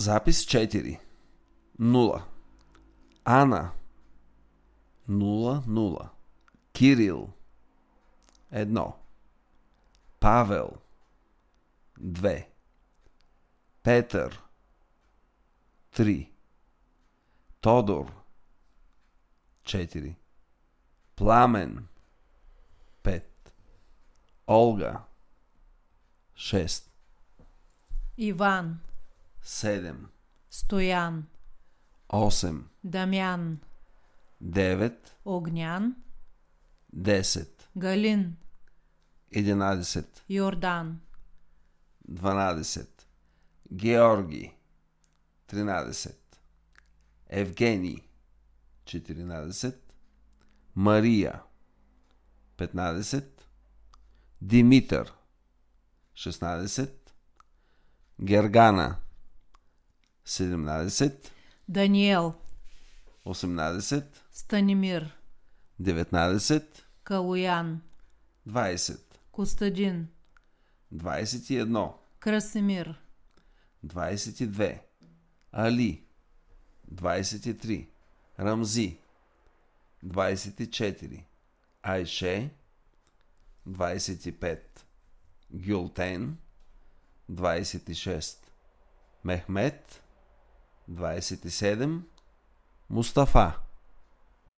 Запис 4. 0. Ана. 0, 0. Кирил. 1. Павел. 2. Петър. 3. Тодор. 4. Пламен. 5. Олга. 6. Иван, 7. Стоян, 8. Дамян, 9. Огнян, 10. Галин, 11. Йордан, 12. Георги. 13. Евгений. 14. Мария. 15. Димитър. 16. Гергана. 17. Даниел, 18. Станимир, 19. Калуян, 20. Костадин, 21. Красимир, 22. Али. 23. Рамзи. 24. Айше. 25. Гюлтен. 26. Мехмет. 27. Мустафа.